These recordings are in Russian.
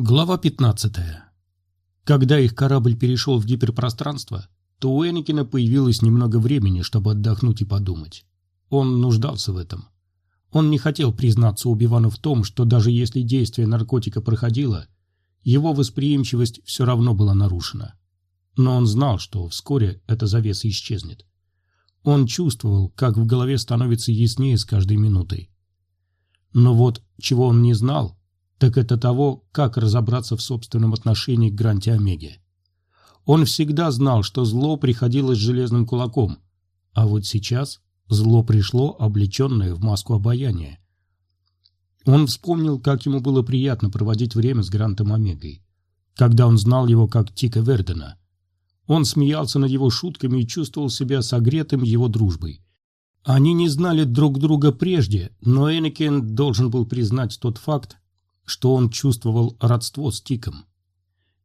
Глава 15. Когда их корабль перешел в гиперпространство, то у Энакина появилось немного времени, чтобы отдохнуть и подумать. Он нуждался в этом. Он не хотел признаться Убивану в том, что даже если действие наркотика проходило, его восприимчивость все равно была нарушена. Но он знал, что вскоре эта завеса исчезнет. Он чувствовал, как в голове становится яснее с каждой минутой. Но вот чего он не знал, так это того, как разобраться в собственном отношении к Гранте Омеге. Он всегда знал, что зло приходилось железным кулаком, а вот сейчас зло пришло, облеченное в маску обаяния. Он вспомнил, как ему было приятно проводить время с Грантом Омегой, когда он знал его как Тика Вердена. Он смеялся над его шутками и чувствовал себя согретым его дружбой. Они не знали друг друга прежде, но Энакин должен был признать тот факт, что он чувствовал родство с Тиком.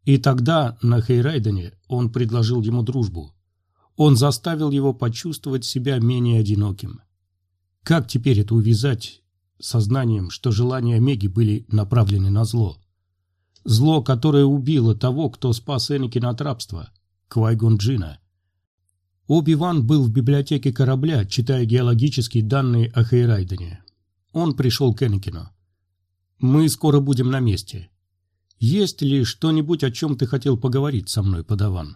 И тогда на Хейрайдене он предложил ему дружбу. Он заставил его почувствовать себя менее одиноким. Как теперь это увязать сознанием, что желания Омеги были направлены на зло? Зло, которое убило того, кто спас Энакина от рабства, Квайгон Джина. Оби-Ван был в библиотеке корабля, читая геологические данные о Хейрайдене. Он пришел к Энакину. Мы скоро будем на месте. Есть ли что-нибудь, о чем ты хотел поговорить со мной, подаван?»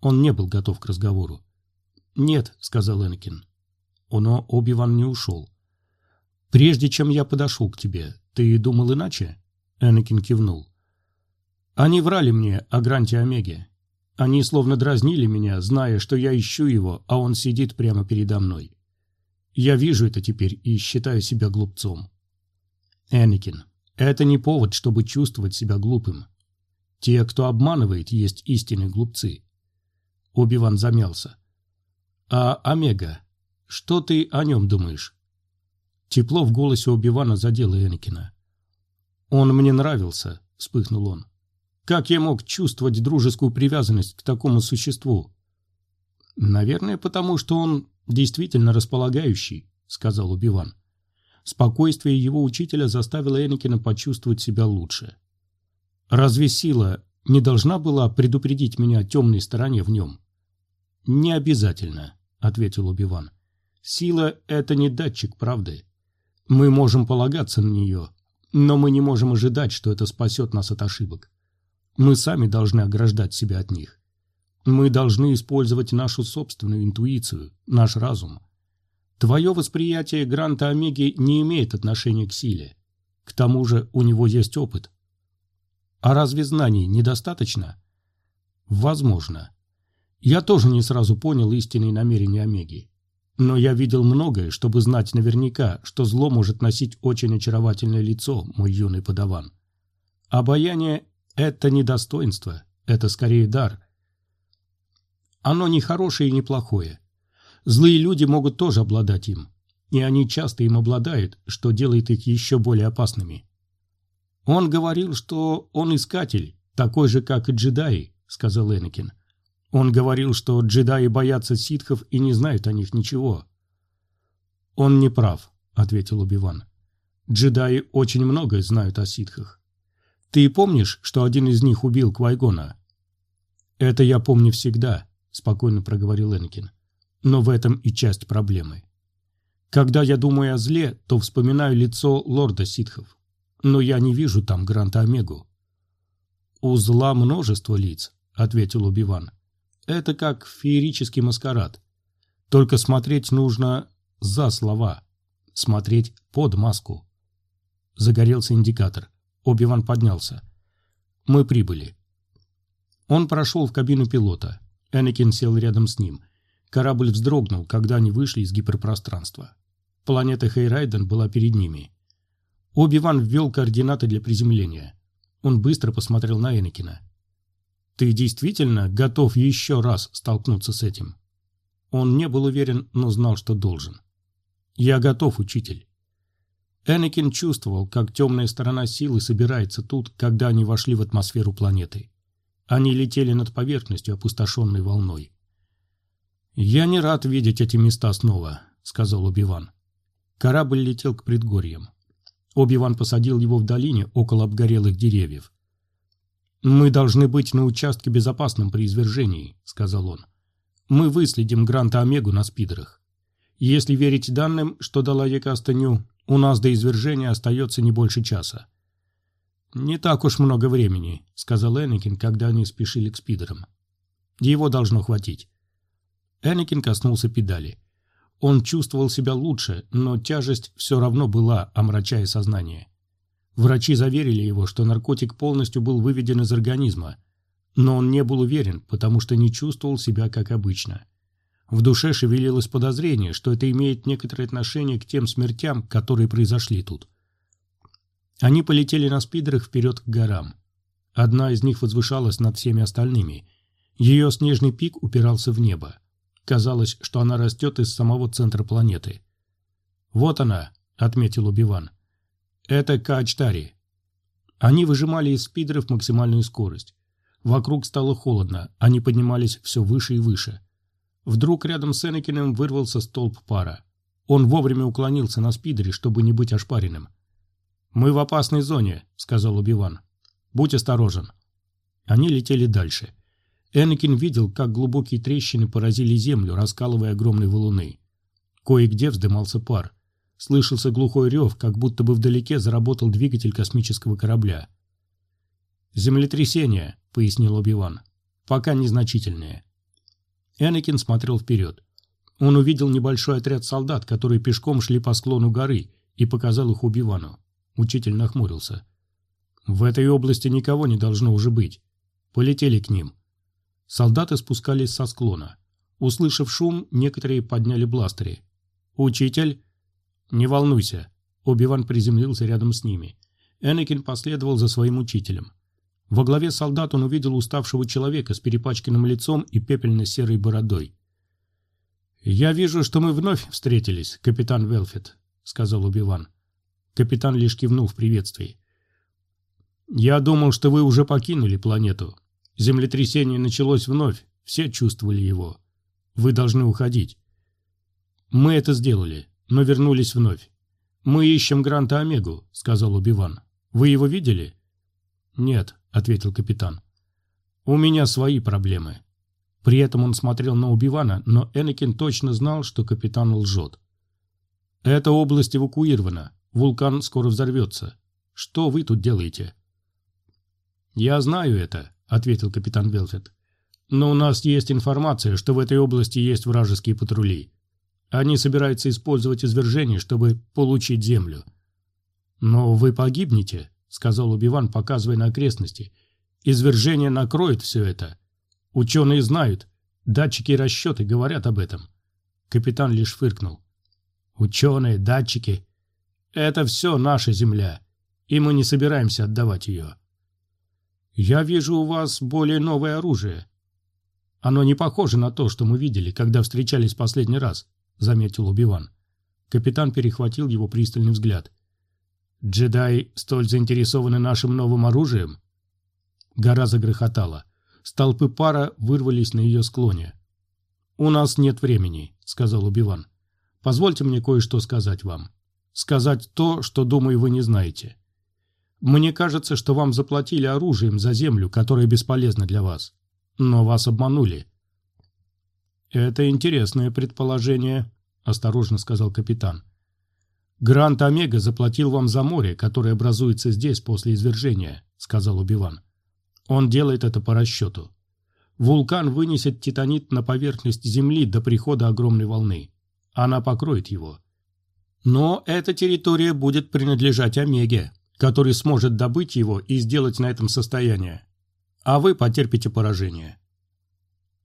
Он не был готов к разговору. «Нет», — сказал Энакин. Но Оби-Ван не ушел. «Прежде чем я подошел к тебе, ты думал иначе?» Энакин кивнул. «Они врали мне о Гранте Омеге. Они словно дразнили меня, зная, что я ищу его, а он сидит прямо передо мной. Я вижу это теперь и считаю себя глупцом. Энакин, это не повод, чтобы чувствовать себя глупым. Те, кто обманывает, есть истинные глупцы. Оби-Ван замялся. А Омега, что ты о нем думаешь? Тепло в голосе Оби-Вана задело Энакина. Он мне нравился, вспыхнул он. Как я мог чувствовать дружескую привязанность к такому существу? Наверное, потому что он действительно располагающий, сказал Убиван. Спокойствие его учителя заставило Энакина почувствовать себя лучше. Разве сила не должна была предупредить меня о темной стороне в нем? «Не обязательно», — ответил Убиван. «Сила — это не датчик правды. Мы можем полагаться на нее, но мы не можем ожидать, что это спасет нас от ошибок. Мы сами должны ограждать себя от них. Мы должны использовать нашу собственную интуицию, наш разум. Твое восприятие Гранта Омеги не имеет отношения к силе. К тому же у него есть опыт. А разве знаний недостаточно? Возможно. Я тоже не сразу понял истинные намерения Омеги. Но я видел многое, чтобы знать наверняка, что зло может носить очень очаровательное лицо, мой юный подаван. Обаяние – это не достоинство, это скорее дар. Оно не хорошее и не плохое. Злые люди могут тоже обладать им, и они часто им обладают, что делает их еще более опасными. «Он говорил, что он искатель, такой же, как и джедаи», — сказал Энакин. «Он говорил, что джедаи боятся ситхов и не знают о них ничего». «Он не прав», — ответил Убиван. «Джедаи очень многое знают о ситхах. Ты помнишь, что один из них убил Квайгона?» «Это я помню всегда», — спокойно проговорил Энакин. Но в этом и часть проблемы. Когда я думаю о зле, то вспоминаю лицо лорда ситхов. Но я не вижу там Гранта Омегу. «У зла множество лиц», — ответил Убиван. «Это как феерический маскарад. Только смотреть нужно за слова, смотреть под маску». Загорелся индикатор. Обиван поднялся. «Мы прибыли». Он прошел в кабину пилота. Энакин сел рядом с ним. Корабль вздрогнул, когда они вышли из гиперпространства. Планета Хейрайден была перед ними. Оби-Ван ввел координаты для приземления. Он быстро посмотрел на Энакина. «Ты действительно готов еще раз столкнуться с этим?» Он не был уверен, но знал, что должен. «Я готов, учитель». Энакин чувствовал, как темная сторона силы собирается тут, когда они вошли в атмосферу планеты. Они летели над поверхностью, опустошенной волной. «Я не рад видеть эти места снова», — сказал Убиван. Корабль летел к предгорьям. Оби-Ван посадил его в долине около обгорелых деревьев. «Мы должны быть на участке безопасном при извержении», — сказал он. «Мы выследим Гранта Омегу на спидерах. Если верить данным, что дала Екастаню, у нас до извержения остается не больше часа». «Не так уж много времени», — сказал Энакин, когда они спешили к спидерам. «Его должно хватить». Энакин коснулся педали. Он чувствовал себя лучше, но тяжесть все равно была, омрачая сознание. Врачи заверили его, что наркотик полностью был выведен из организма, но он не был уверен, потому что не чувствовал себя как обычно. В душе шевелилось подозрение, что это имеет некоторое отношение к тем смертям, которые произошли тут. Они полетели на спидерах вперед к горам. Одна из них возвышалась над всеми остальными. Ее снежный пик упирался в небо. Казалось, что она растет из самого центра планеты. «Вот она», — отметил Убиван. Это Каачтари. Они выжимали из спидеров максимальную скорость. Вокруг стало холодно, они поднимались все выше и выше. Вдруг рядом с Энакиным вырвался столб пара. Он вовремя уклонился на спидере, чтобы не быть ошпаренным. «Мы в опасной зоне», — сказал Убиван. «Будь осторожен». Они летели дальше. Энакин видел, как глубокие трещины поразили землю, раскалывая огромные валуны. Кое-где вздымался пар. Слышался глухой рев, как будто бы вдалеке заработал двигатель космического корабля. «Землетрясение», — пояснил Оби-Ван. «Пока незначительное». Энакин смотрел вперед. Он увидел небольшой отряд солдат, которые пешком шли по склону горы, и показал их Убивану. Учитель нахмурился. «В этой области никого не должно уже быть. Полетели к ним». Солдаты спускались со склона. Услышав шум, некоторые подняли бластеры. «Учитель!» «Не волнуйся». Оби-Ван приземлился рядом с ними. Энакин последовал за своим учителем. Во главе солдат он увидел уставшего человека с перепачканным лицом и пепельно-серой бородой. «Я вижу, что мы вновь встретились, капитан Велфет», — сказал Убиван. Капитан лишь кивнул в приветствии. «Я думал, что вы уже покинули планету. Землетрясение началось вновь, все чувствовали его. Вы должны уходить». «Мы это сделали но вернулись вновь. «Мы ищем Гранта Омегу», — сказал Убиван. «Вы его видели?» «Нет», — ответил капитан. «У меня свои проблемы». При этом он смотрел на Убивана, но Энакин точно знал, что капитан лжет. «Эта область эвакуирована. Вулкан скоро взорвется. Что вы тут делаете?» «Я знаю это», — ответил капитан Велфет. «Но у нас есть информация, что в этой области есть вражеские патрули. Они собираются использовать извержение, чтобы получить землю. «Но вы погибнете», — сказал Убиван, показывая на окрестности. «Извержение накроет все это. Ученые знают. Датчики и расчеты говорят об этом». Капитан лишь фыркнул. «Ученые, датчики. Это все наша земля, и мы не собираемся отдавать ее». «Я вижу у вас более новое оружие. Оно не похоже на то, что мы видели, когда встречались последний раз», заметил Убиван. Капитан перехватил его пристальный взгляд. «Джедаи столь заинтересованы нашим новым оружием?» Гора загрохотала. Столпы пара вырвались на ее склоне. «У нас нет времени», — сказал Убиван. «Позвольте мне кое-что сказать вам. Сказать то, что, думаю, вы не знаете. Мне кажется, что вам заплатили оружием за землю, которая бесполезна для вас. Но вас обманули. «Это интересное предположение», — осторожно сказал капитан. «Грант Омега заплатил вам за море, которое образуется здесь после извержения», — сказал Убиван. «Он делает это по расчету. Вулкан вынесет титанит на поверхность Земли до прихода огромной волны. Она покроет его. Но эта территория будет принадлежать Омеге, который сможет добыть его и сделать на этом состояние. А вы потерпите поражение.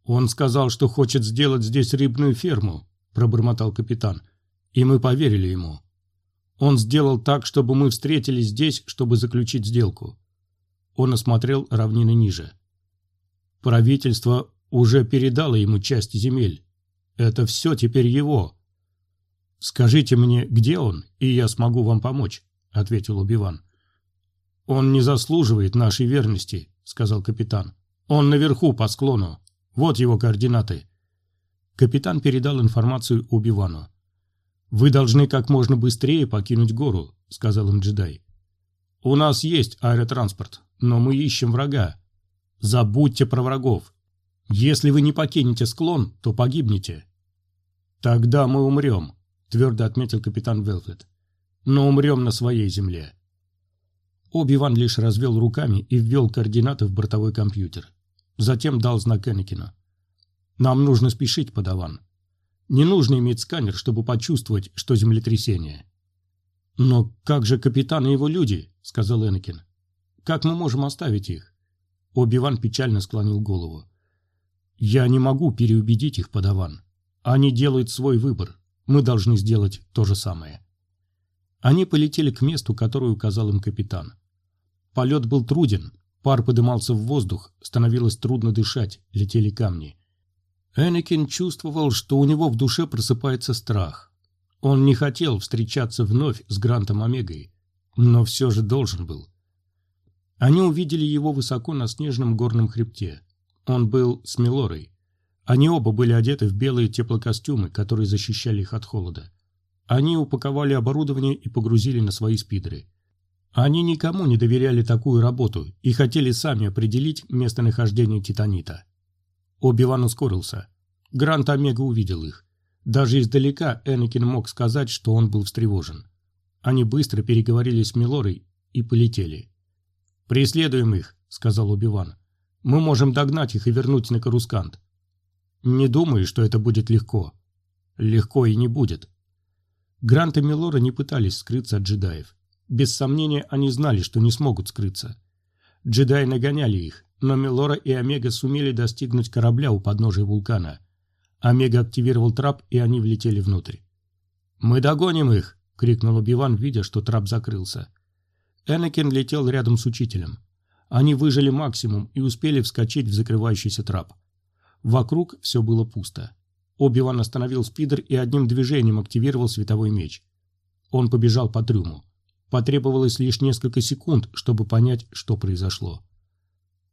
«Он сказал, что хочет сделать здесь рыбную ферму», – пробормотал капитан. «И мы поверили ему. Он сделал так, чтобы мы встретились здесь, чтобы заключить сделку». Он осмотрел равнины ниже. «Правительство уже передало ему часть земель. Это все теперь его». «Скажите мне, где он, и я смогу вам помочь», — ответил Убиван. «Он не заслуживает нашей верности», — сказал капитан. «Он наверху по склону. Вот его координаты. Капитан передал информацию Убивану. «Вы должны как можно быстрее покинуть гору», — сказал им джедай. «У нас есть аэротранспорт, но мы ищем врага, Забудьте про врагов. Если вы не покинете склон, то погибнете. Тогда мы умрем, твердо отметил капитан Велфет. Но умрем на своей земле. Оби-Ван лишь развел руками и ввел координаты в бортовой компьютер. Затем дал знак Энакину. «Нам нужно спешить, подаван. Не нужно иметь сканер, чтобы почувствовать, что землетрясение». «Но как же капитан и его люди?» — сказал Энакин. «Как мы можем оставить их?» Оби-Ван печально склонил голову. «Я не могу переубедить их, подаван. Они делают свой выбор. Мы должны сделать то же самое». Они полетели к месту, которое указал им капитан. Полет был труден, пар подымался в воздух, становилось трудно дышать, летели камни. Энакин чувствовал, что у него в душе просыпается страх. Он не хотел встречаться вновь с Грантом Омегой, но все же должен был. Они увидели его высоко на снежном горном хребте. Он был с Милорой. Они оба были одеты в белые теплокостюмы, которые защищали их от холода. Они упаковали оборудование и погрузили на свои спидеры. Они никому не доверяли такую работу и хотели сами определить местонахождение Титанита. Оби-Ван ускорился. Грант Омега увидел их. Даже издалека Энакин мог сказать, что он был встревожен. Они быстро переговорили с Милорой и полетели. «Преследуем их», — сказал Оби-Ван. «Мы можем догнать их и вернуть на Карускант». «Не думаю, что это будет легко». «Легко и не будет». Грант и Милора не пытались скрыться от джедаев. Без сомнения, они знали, что не смогут скрыться. Джедаи нагоняли их, но Мелора и Омега сумели достигнуть корабля у подножия вулкана. Омега активировал трап, и они влетели внутрь. «Мы догоним их!» — крикнул Убиван, видя, что трап закрылся. Энакин летел рядом с учителем. Они выжили максимум и успели вскочить в закрывающийся трап. Вокруг все было пусто. Оби-Ван остановил спидер и одним движением активировал световой меч. Он побежал по трюму. Потребовалось лишь несколько секунд, чтобы понять, что произошло.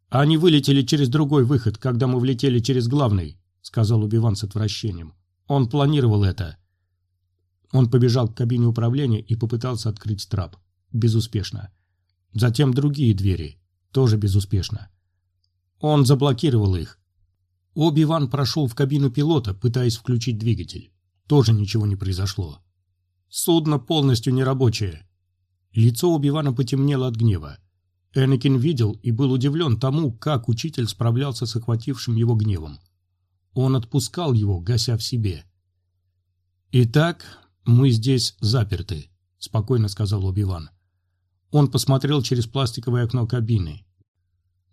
«Они вылетели через другой выход, когда мы влетели через главный», — сказал Убиван с отвращением. «Он планировал это». Он побежал к кабине управления и попытался открыть трап. Безуспешно. Затем другие двери. Тоже безуспешно. Он заблокировал их. Оби-Ван прошел в кабину пилота, пытаясь включить двигатель. Тоже ничего не произошло. Судно полностью нерабочее. Лицо Убивана потемнело от гнева. Энакин видел и был удивлен тому, как учитель справлялся с охватившим его гневом. Он отпускал его, гася в себе. «Итак, мы здесь заперты», — спокойно сказал Убиван. Он посмотрел через пластиковое окно кабины.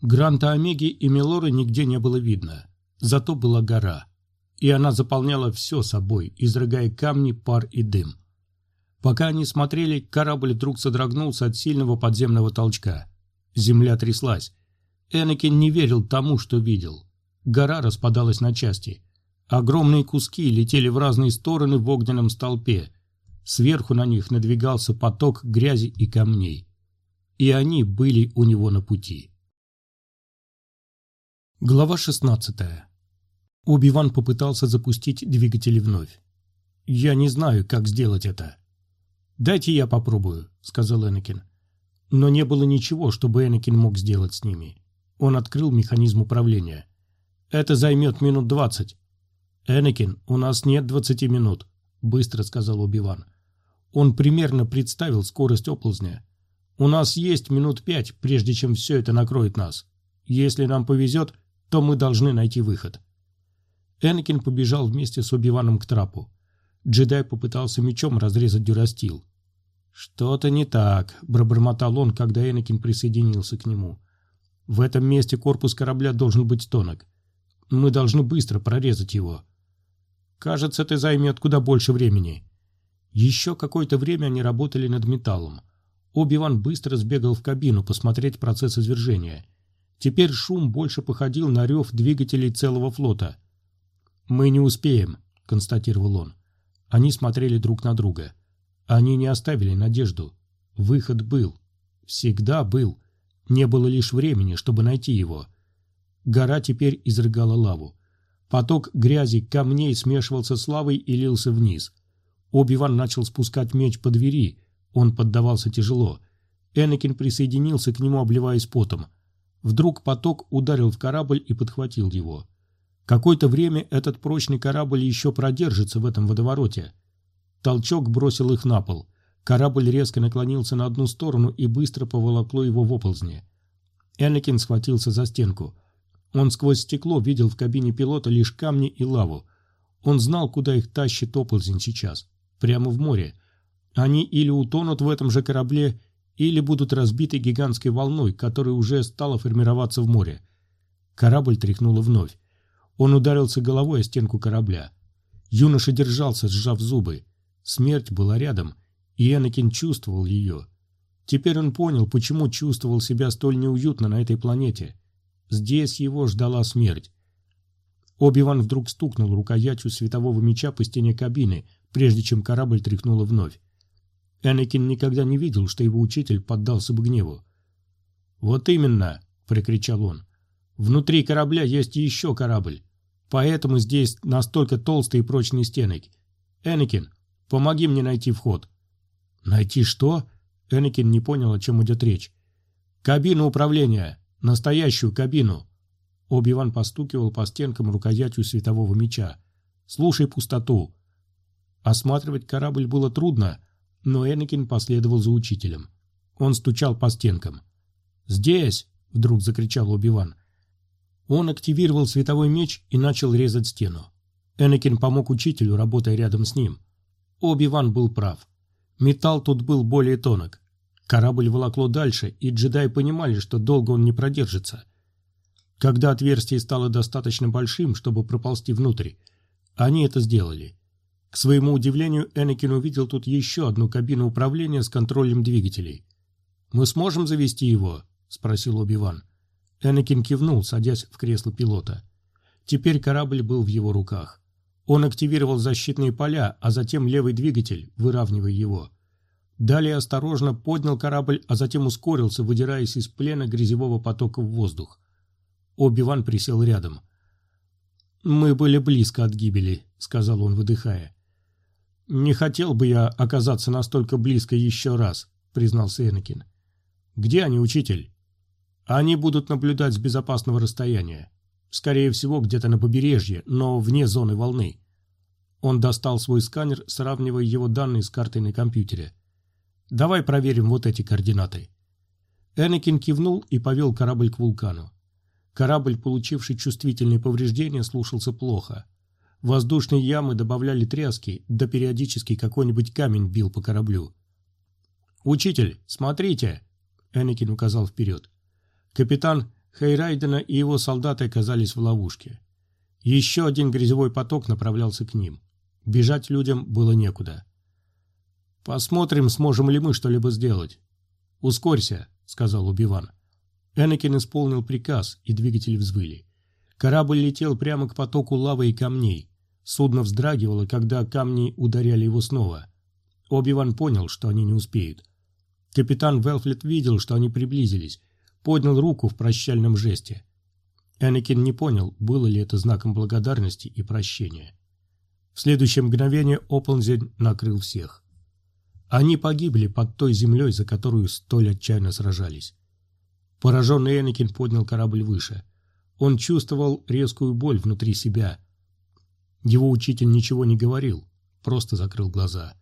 Гранта Омеги и Мелоры нигде не было видно, зато была гора, и она заполняла все собой, изрыгая камни, пар и дым. Пока они смотрели, корабль вдруг содрогнулся от сильного подземного толчка. Земля тряслась. Энакин не верил тому, что видел. Гора распадалась на части. Огромные куски летели в разные стороны в огненном столпе. Сверху на них надвигался поток грязи и камней. И они были у него на пути. Глава 16. Убиван попытался запустить двигатели вновь. «Я не знаю, как сделать это», «Дайте я попробую», — сказал Энакин. Но не было ничего, чтобы Энакин мог сделать с ними. Он открыл механизм управления. «Это займет минут двадцать». «Энакин, у нас нет двадцати минут», — быстро сказал Убиван. Он примерно представил скорость оползня. «У нас есть минут пять, прежде чем все это накроет нас. Если нам повезет, то мы должны найти выход». Энакин побежал вместе с Убиваном к трапу. Джедай попытался мечом разрезать дюрастил. «Что-то не так», — пробормотал он, когда Энакин присоединился к нему. «В этом месте корпус корабля должен быть тонок. Мы должны быстро прорезать его. Кажется, это займет куда больше времени». Еще какое-то время они работали над металлом. Оби-Ван быстро сбегал в кабину посмотреть процесс извержения. Теперь шум больше походил на рев двигателей целого флота. «Мы не успеем», — констатировал он. Они смотрели друг на друга. Они не оставили надежду. Выход был. Всегда был. Не было лишь времени, чтобы найти его. Гора теперь изрыгала лаву. Поток грязи, камней смешивался с лавой и лился вниз. Оби-Ван начал спускать меч по двери. Он поддавался тяжело. Энакин присоединился к нему, обливаясь потом. Вдруг поток ударил в корабль и подхватил его. Какое-то время этот прочный корабль еще продержится в этом водовороте. Толчок бросил их на пол. Корабль резко наклонился на одну сторону и быстро поволокло его в оползне. Энакин схватился за стенку. Он сквозь стекло видел в кабине пилота лишь камни и лаву. Он знал, куда их тащит оползень сейчас. Прямо в море. Они или утонут в этом же корабле, или будут разбиты гигантской волной, которая уже стала формироваться в море. Корабль тряхнуло вновь. Он ударился головой о стенку корабля. Юноша держался, сжав зубы. Смерть была рядом, и Энакин чувствовал ее. Теперь он понял, почему чувствовал себя столь неуютно на этой планете. Здесь его ждала смерть. Оби-Ван вдруг стукнул рукоятью светового меча по стене кабины, прежде чем корабль тряхнуло вновь. Энакин никогда не видел, что его учитель поддался бы гневу. «Вот именно!» — прокричал он. «Внутри корабля есть еще корабль, поэтому здесь настолько толстые и прочные стены. Энакин, помоги мне найти вход». «Найти что?» — Энакин не понял, о чем идет речь. «Кабину управления! Настоящую кабину!» Оби-Ван постукивал по стенкам рукоятью светового меча. «Слушай пустоту!» Осматривать корабль было трудно, но Энакин последовал за учителем. Он стучал по стенкам. «Здесь!» — вдруг закричал Оби-Ван. Он активировал световой меч и начал резать стену. Энакин помог учителю, работая рядом с ним. Оби-Ван был прав. Металл тут был более тонок. Корабль волокло дальше, и джедаи понимали, что долго он не продержится. Когда отверстие стало достаточно большим, чтобы проползти внутрь, они это сделали. К своему удивлению, Энакин увидел тут еще одну кабину управления с контролем двигателей. «Мы сможем завести его?» – спросил Оби-Ван. Энакин кивнул, садясь в кресло пилота. Теперь корабль был в его руках. Он активировал защитные поля, а затем левый двигатель, выравнивая его. Далее осторожно поднял корабль, а затем ускорился, выдираясь из плена грязевого потока в воздух. Оби-Ван присел рядом. «Мы были близко от гибели», — сказал он, выдыхая. «Не хотел бы я оказаться настолько близко еще раз», — признался Энакин. «Где они, учитель?» «Они будут наблюдать с безопасного расстояния. Скорее всего, где-то на побережье, но вне зоны волны». Он достал свой сканер, сравнивая его данные с картой на компьютере. «Давай проверим вот эти координаты». Энакин кивнул и повел корабль к вулкану. Корабль, получивший чувствительные повреждения, слушался плохо. Воздушные ямы добавляли тряски, да периодически какой-нибудь камень бил по кораблю. «Учитель, смотрите!» — Энакин указал вперед. Капитан Хейрайдена и его солдаты оказались в ловушке. Еще один грязевой поток направлялся к ним. Бежать людям было некуда. «Посмотрим, сможем ли мы что-либо сделать». «Ускорься», — сказал Убиван. Энакин исполнил приказ, и двигатели взвыли. Корабль летел прямо к потоку лавы и камней. Судно вздрагивало, когда камни ударяли его снова. Оби-Ван понял, что они не успеют. Капитан Велфлет видел, что они приблизились, поднял руку в прощальном жесте. Энакин не понял, было ли это знаком благодарности и прощения. В следующее мгновение Ополнзень накрыл всех. Они погибли под той землей, за которую столь отчаянно сражались. Пораженный Энакин поднял корабль выше. Он чувствовал резкую боль внутри себя, его учитель ничего не говорил, просто закрыл глаза.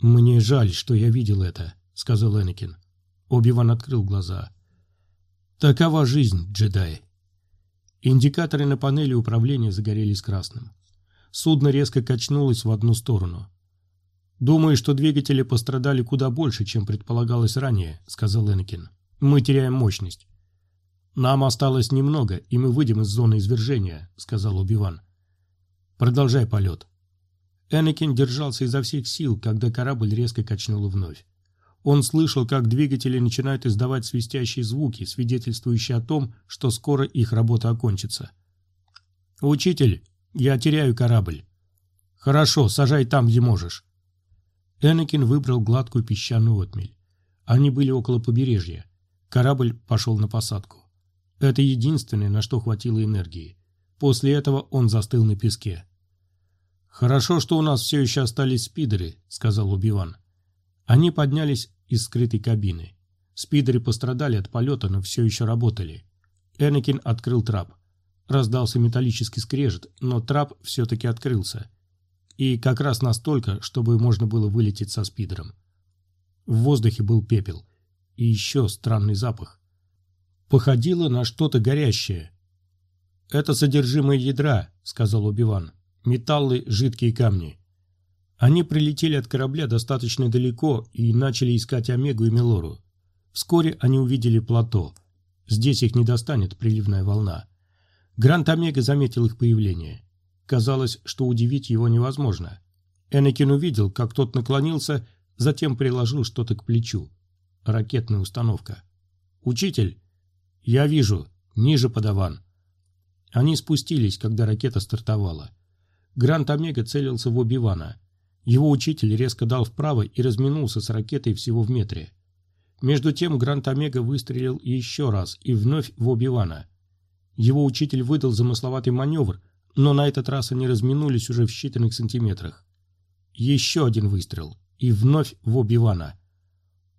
«Мне жаль, что я видел это», — сказал Энакин. Оби-Ван открыл глаза. «Такова жизнь, джедай». Индикаторы на панели управления загорелись красным. Судно резко качнулось в одну сторону. «Думаю, что двигатели пострадали куда больше, чем предполагалось ранее», — сказал Энакин. «Мы теряем мощность». «Нам осталось немного, и мы выйдем из зоны извержения», — сказал Оби-Ван. Продолжай полет. Энакин держался изо всех сил, когда корабль резко качнуло вновь. Он слышал, как двигатели начинают издавать свистящие звуки, свидетельствующие о том, что скоро их работа окончится. «Учитель, я теряю корабль». «Хорошо, сажай там, где можешь». Энакин выбрал гладкую песчаную отмель. Они были около побережья. Корабль пошел на посадку. Это единственное, на что хватило энергии. После этого он застыл на песке. «Хорошо, что у нас все еще остались спидеры», — сказал Убиван. Они поднялись из скрытой кабины. Спидеры пострадали от полета, но все еще работали. Энакин открыл трап. Раздался металлический скрежет, но трап все-таки открылся. И как раз настолько, чтобы можно было вылететь со спидером. В воздухе был пепел. И еще странный запах. Походило на что-то горящее. «Это содержимое ядра», — сказал Убиван. «Металлы, жидкие камни». Они прилетели от корабля достаточно далеко и начали искать Омегу и Мелору. Вскоре они увидели плато. Здесь их не достанет приливная волна. Грант Омега заметил их появление. Казалось, что удивить его невозможно. Энакин увидел, как тот наклонился, затем приложил что-то к плечу. Ракетная установка. «Учитель!» «Я вижу. Ниже подаван». Они спустились, когда ракета стартовала. Грант Омега целился в Оби-Вана. Его учитель резко дал вправо и разминулся с ракетой всего в метре. Между тем Грант Омега выстрелил еще раз и вновь в Оби-Вана. Его учитель выдал замысловатый маневр, но на этот раз они разминулись уже в считанных сантиметрах. Еще один выстрел, и вновь в Оби-Вана.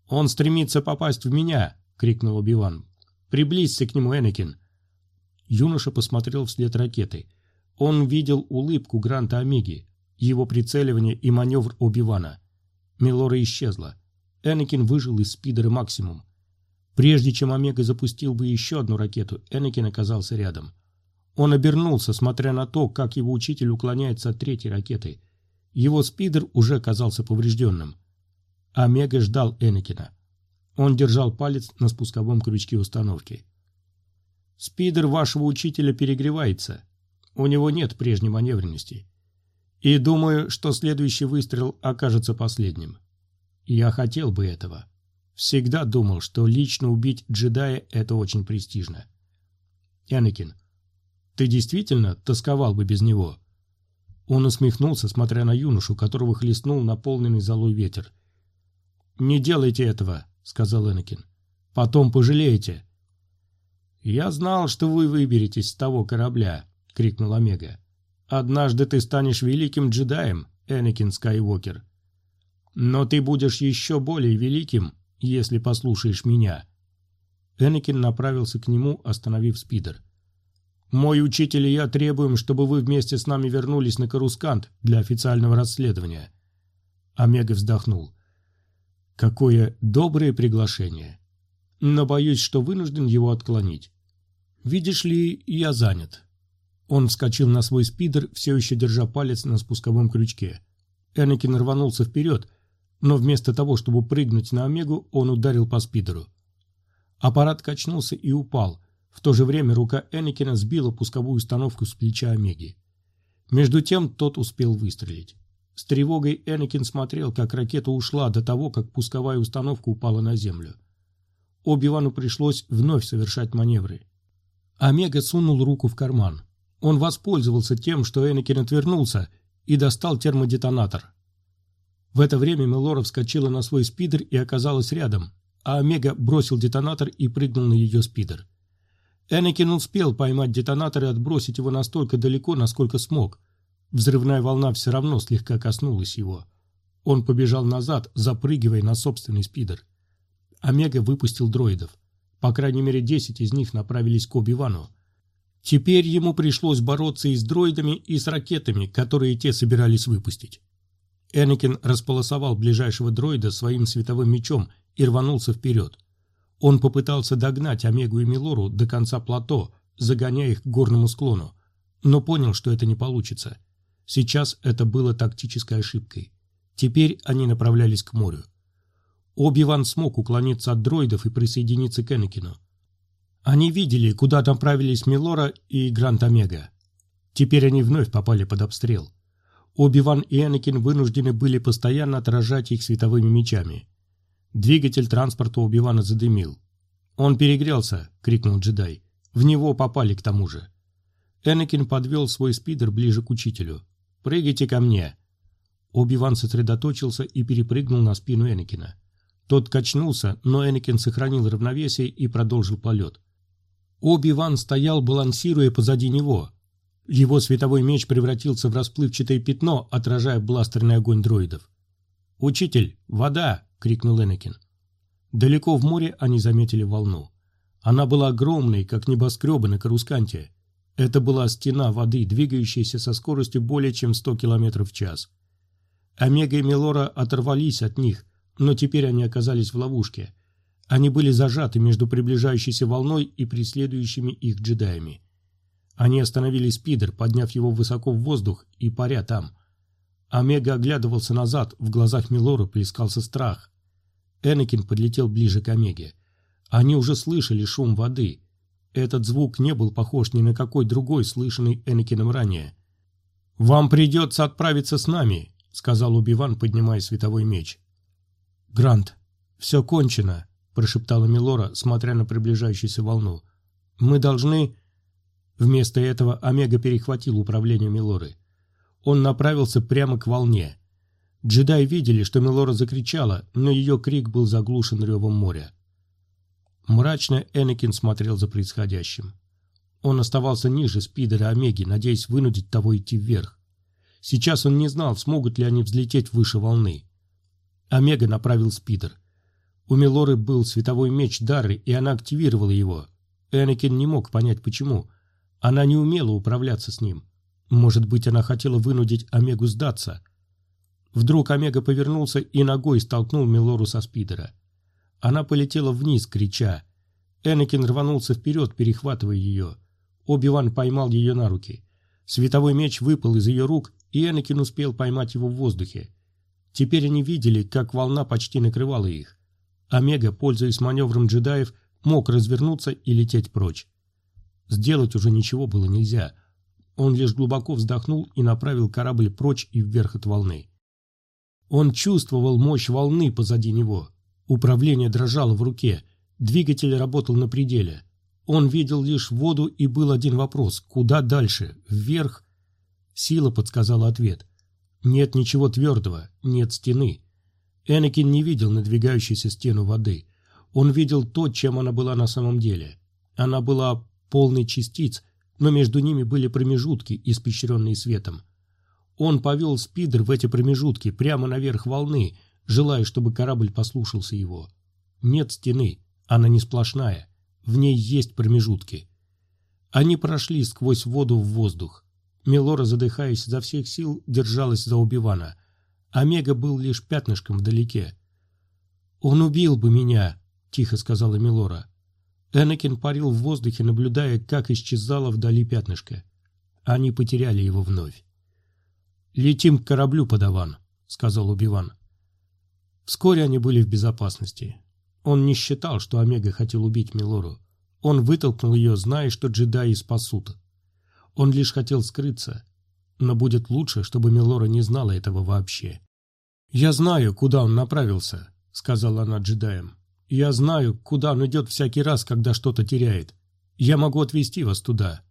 «Он стремится попасть в меня!» — крикнул Оби-Ван. «Приблизься к нему, Энакин!» Юноша посмотрел вслед ракеты. Он видел улыбку Гранта Омеги, его прицеливание и маневр Оби-Вана. Мелора исчезла. Энакин выжил из спидера максимум. Прежде чем Омега запустил бы еще одну ракету, Энакин оказался рядом. Он обернулся, смотря на то, как его учитель уклоняется от третьей ракеты. Его спидер уже казался поврежденным. Омега ждал Энакина. Он держал палец на спусковом крючке установки. «Спидер вашего учителя перегревается. У него нет прежней маневренности. И думаю, что следующий выстрел окажется последним. Я хотел бы этого. Всегда думал, что лично убить джедая – это очень престижно. Энакин, ты действительно тосковал бы без него?» Он усмехнулся, смотря на юношу, которого хлестнул наполненный золой ветер. «Не делайте этого», — сказал Энакин. «Потом пожалеете». «Я знал, что вы выберетесь с того корабля», — крикнул Омега. «Однажды ты станешь великим джедаем, Энакин Скайуокер. Но ты будешь еще более великим, если послушаешь меня». Энакин направился к нему, остановив спидер. «Мой учитель и я требуем, чтобы вы вместе с нами вернулись на Карускант для официального расследования». Омега вздохнул. «Какое доброе приглашение. Но боюсь, что вынужден его отклонить. Видишь ли, я занят». Он вскочил на свой спидер, все еще держа палец на спусковом крючке. Энакин рванулся вперед, но вместо того, чтобы прыгнуть на Омегу, он ударил по спидеру. Аппарат качнулся и упал, в то же время рука Энакина сбила пусковую установку с плеча Омеги. Между тем тот успел выстрелить. С тревогой Энакин смотрел, как ракета ушла до того, как пусковая установка упала на землю. Оби-Вану пришлось вновь совершать маневры. Омега сунул руку в карман. Он воспользовался тем, что Энакин отвернулся, и достал термодетонатор. В это время Мелора вскочила на свой спидер и оказалась рядом, а Омега бросил детонатор и прыгнул на ее спидер. Энакин успел поймать детонатор и отбросить его настолько далеко, насколько смог. Взрывная волна все равно слегка коснулась его. Он побежал назад, запрыгивая на собственный спидер. Омега выпустил дроидов. По крайней мере, десять из них направились к Оби-Вану. Теперь ему пришлось бороться и с дроидами, и с ракетами, которые те собирались выпустить. Энакин располосовал ближайшего дроида своим световым мечом и рванулся вперед. Он попытался догнать Омегу и Милору до конца плато, загоняя их к горному склону, но понял, что это не получится. Сейчас это было тактической ошибкой. Теперь они направлялись к морю. Оби-Ван смог уклониться от дроидов и присоединиться к Энакину. Они видели, куда направились Милора и Грант Омега. Теперь они вновь попали под обстрел. Оби-Ван и Энакин вынуждены были постоянно отражать их световыми мечами. Двигатель транспорта Оби-Вана задымил. «Он перегрелся!» — крикнул джедай. «В него попали к тому же!» Энакин подвел свой спидер ближе к учителю. «Прыгайте ко мне!» Оби-Ван сосредоточился и перепрыгнул на спину Энакина. Тот качнулся, но Энакин сохранил равновесие и продолжил полет. Оби-Ван стоял, балансируя позади него. Его световой меч превратился в расплывчатое пятно, отражая бластерный огонь дроидов. «Учитель, вода!» — крикнул Энакин. Далеко в море они заметили волну. Она была огромной, как небоскребы на Карусканте. Это была стена воды, двигающаяся со скоростью более чем 100 км в час. Омега и Мелора оторвались от них, но теперь они оказались в ловушке. Они были зажаты между приближающейся волной и преследующими их джедаями. Они остановили спидер, подняв его высоко в воздух и паря там. Омега оглядывался назад, в глазах Милора плескался страх. Энакин подлетел ближе к Омеге. Они уже слышали шум воды. Этот звук не был похож ни на какой другой, слышанный Энакином ранее. «Вам придется отправиться с нами», — сказал Убиван, поднимая световой меч. «Грант, все кончено», — прошептала Милора, смотря на приближающуюся волну. «Мы должны...» Вместо этого Омега перехватил управление Милоры. Он направился прямо к волне. Джедаи видели, что Милора закричала, но ее крик был заглушен ревом моря. Мрачно Энакин смотрел за происходящим. Он оставался ниже спидера Омеги, надеясь вынудить того идти вверх. Сейчас он не знал, смогут ли они взлететь выше волны. Омега направил спидер. У Милоры был световой меч Дары, и она активировала его. Энакин не мог понять, почему. Она не умела управляться с ним. Может быть, она хотела вынудить Омегу сдаться. Вдруг Омега повернулся и ногой столкнул Милору со спидера. Она полетела вниз, крича. Энакин рванулся вперед, перехватывая ее. Оби-Ван поймал ее на руки. Световой меч выпал из ее рук, и Энакин успел поймать его в воздухе. Теперь они видели, как волна почти накрывала их. Омега, пользуясь маневром джедаев, мог развернуться и лететь прочь. Сделать уже ничего было нельзя. Он лишь глубоко вздохнул и направил корабль прочь и вверх от волны. Он чувствовал мощь волны позади него. Управление дрожало в руке, двигатель работал на пределе. Он видел лишь воду и был один вопрос – куда дальше? Вверх? Сила подсказала ответ. Нет ничего твердого, нет стены. Энакин не видел надвигающуюся стену воды. Он видел то, чем она была на самом деле. Она была полный частиц, но между ними были промежутки, испещренные светом. Он повел спидер в эти промежутки, прямо наверх волны, желая, чтобы корабль послушался его. Нет стены, она не сплошная, в ней есть промежутки. Они прошли сквозь воду в воздух. Мелора, задыхаясь изо всех сил, держалась за Убивана. Омега был лишь пятнышком вдалеке. «Он убил бы меня», — тихо сказала Мелора. Энакин парил в воздухе, наблюдая, как исчезало вдали пятнышко. Они потеряли его вновь. «Летим к кораблю, подаван», — сказал Убиван. Вскоре они были в безопасности. Он не считал, что Омега хотел убить Милору. Он вытолкнул ее, зная, что джедаи спасут. Он лишь хотел скрыться. Но будет лучше, чтобы Милора не знала этого вообще. «Я знаю, куда он направился», — сказала она джедаям. Я знаю, куда он идет всякий раз, когда что-то теряет. Я могу отвезти вас туда».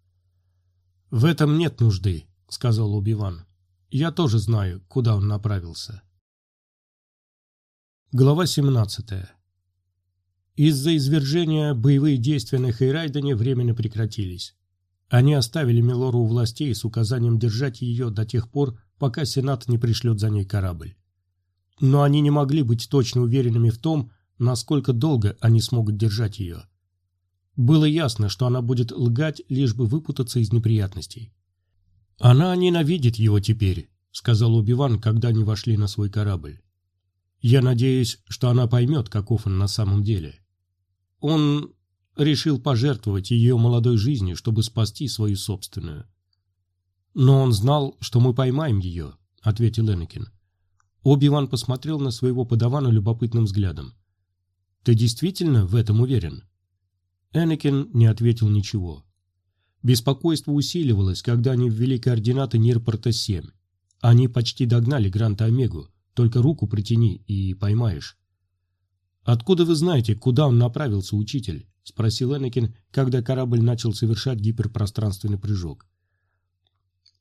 «В этом нет нужды», — сказал Убиван. «Я тоже знаю, куда он направился». Глава 17. Из-за извержения боевые действия на Хейрайдене временно прекратились. Они оставили Милору у властей с указанием держать ее до тех пор, пока Сенат не пришлет за ней корабль. Но они не могли быть точно уверенными в том, насколько долго они смогут держать ее. Было ясно, что она будет лгать, лишь бы выпутаться из неприятностей. «Она ненавидит его теперь», — сказал Убиван, когда они вошли на свой корабль. «Я надеюсь, что она поймет, каков он на самом деле. Он решил пожертвовать ее молодой жизнью, чтобы спасти свою собственную». «Но он знал, что мы поймаем ее», — ответил Энакин. Оби-Ван посмотрел на своего подавана любопытным взглядом. Ты действительно в этом уверен?» Энакин не ответил ничего. Беспокойство усиливалось, когда они ввели координаты Нирпорта-7. Они почти догнали Гранта Омегу, только руку притяни и поймаешь. «Откуда вы знаете, куда он направился, учитель?» — спросил Энакин, когда корабль начал совершать гиперпространственный прыжок.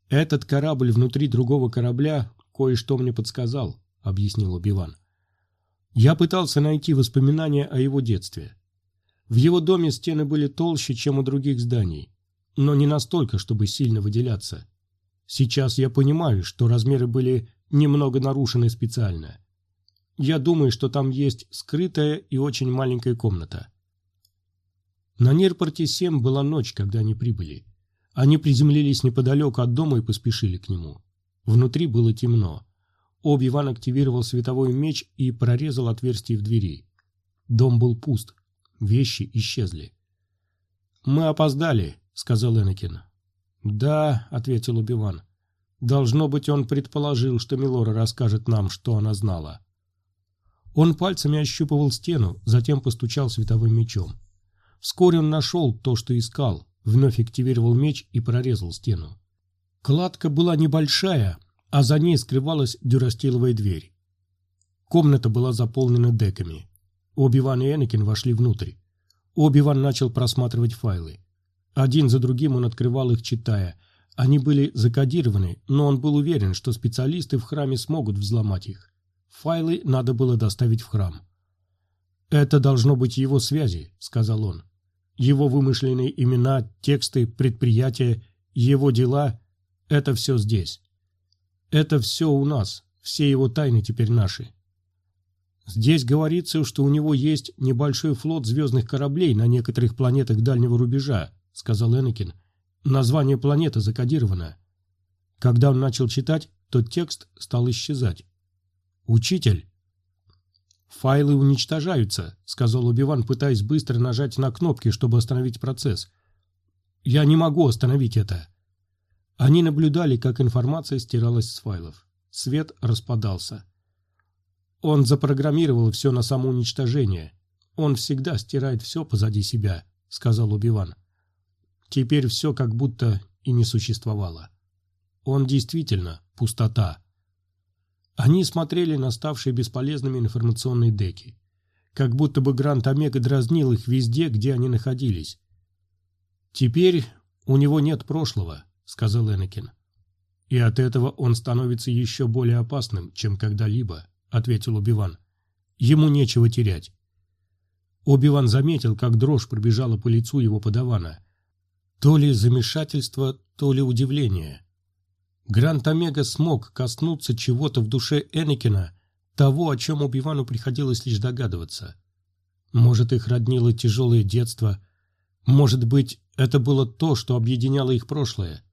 «Этот корабль внутри другого корабля кое-что мне подсказал», — объяснил Убиван. Я пытался найти воспоминания о его детстве. В его доме стены были толще, чем у других зданий, но не настолько, чтобы сильно выделяться. Сейчас я понимаю, что размеры были немного нарушены специально. Я думаю, что там есть скрытая и очень маленькая комната. На Нерпорте 7 была ночь, когда они прибыли. Они приземлились неподалеку от дома и поспешили к нему. Внутри было темно. Оби-Ван активировал световой меч и прорезал отверстие в двери. Дом был пуст. Вещи исчезли. «Мы опоздали», — сказал Энакин. «Да», — ответил Оби-Ван. «Должно быть, он предположил, что Милора расскажет нам, что она знала». Он пальцами ощупывал стену, затем постучал световым мечом. Вскоре он нашел то, что искал, вновь активировал меч и прорезал стену. Кладка была небольшая, а за ней скрывалась дюрастиловая дверь. Комната была заполнена деками. Оби-Ван и Энакин вошли внутрь. Оби-Ван начал просматривать файлы. Один за другим он открывал их, читая. Они были закодированы, но он был уверен, что специалисты в храме смогут взломать их. Файлы надо было доставить в храм. «Это должно быть его связи», — сказал он. «Его вымышленные имена, тексты, предприятия, его дела — это все здесь. Это все у нас, все его тайны теперь наши. Здесь говорится, что у него есть небольшой флот звездных кораблей на некоторых планетах дальнего рубежа, сказал Энакин. Название планеты закодировано. Когда он начал читать, то текст стал исчезать. «Учитель!» «Файлы уничтожаются», — сказал Убиван, пытаясь быстро нажать на кнопки, чтобы остановить процесс. «Я не могу остановить это». Они наблюдали, как информация стиралась с файлов. Свет распадался. Он запрограммировал все на самоуничтожение. Он всегда стирает все позади себя, сказал Убиван. Теперь все как будто и не существовало. Он действительно пустота. Они смотрели на ставшие бесполезными информационные деки. Как будто бы Грант Омега дразнил их везде, где они находились. «Теперь у него нет прошлого», — сказал Энакин. «И от этого он становится еще более опасным, чем когда-либо» ответил Убиван. Ему нечего терять. Убиван заметил, как дрожь пробежала по лицу его подавана. То ли замешательство, то ли удивление. Грант Омега смог коснуться чего-то в душе Энакина, того, о чем Убивану приходилось лишь догадываться. Может, их роднило тяжелое детство, может быть, это было то, что объединяло их прошлое.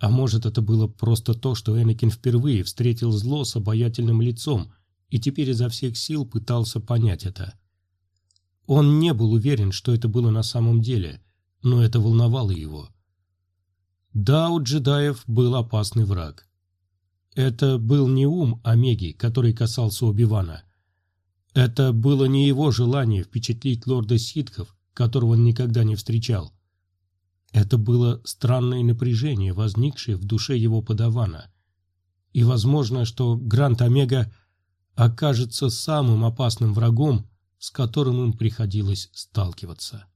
А может, это было просто то, что Энакин впервые встретил зло с обаятельным лицом, и теперь изо всех сил пытался понять это. Он не был уверен, что это было на самом деле, но это волновало его. Да, у джедаев был опасный враг. Это был не ум Омеги, который касался Оби-Вана. Это было не его желание впечатлить лорда ситхов, которого он никогда не встречал. Это было странное напряжение, возникшее в душе его подавана. И возможно, что Грант Омега окажется самым опасным врагом, с которым им приходилось сталкиваться.